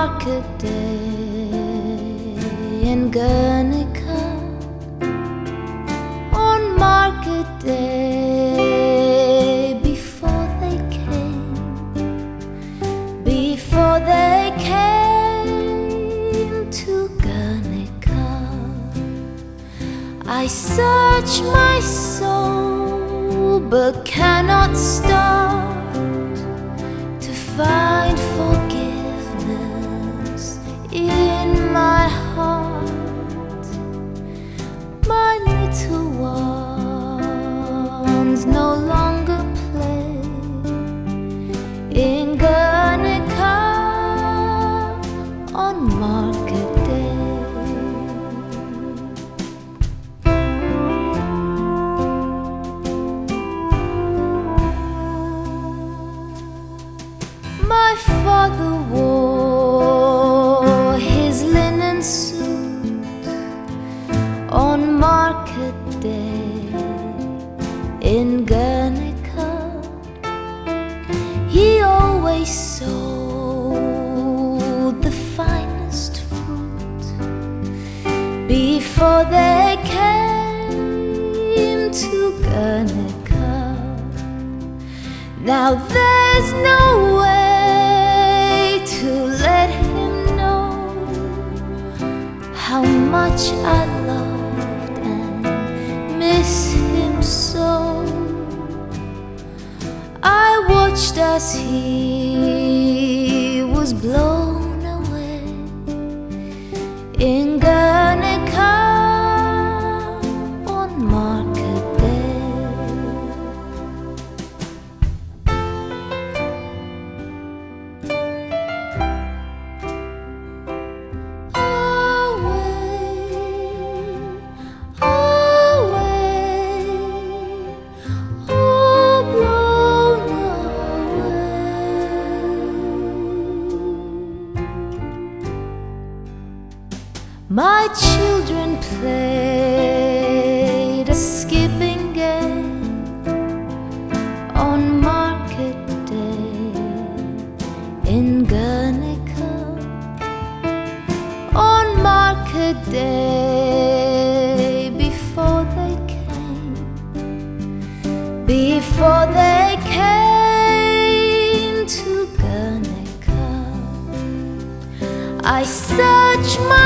market day in Guernica. On market day, before they came, before they came to Guernica, I search my soul but cannot start no longer in Guernica. He always sold the finest fruit before they came to Guernica. Now there's no way to let him know how much I as he was blown away. In Guernica My children played a skipping game on market day in Guernica on market day before they came, before they came to Guernica. I searched my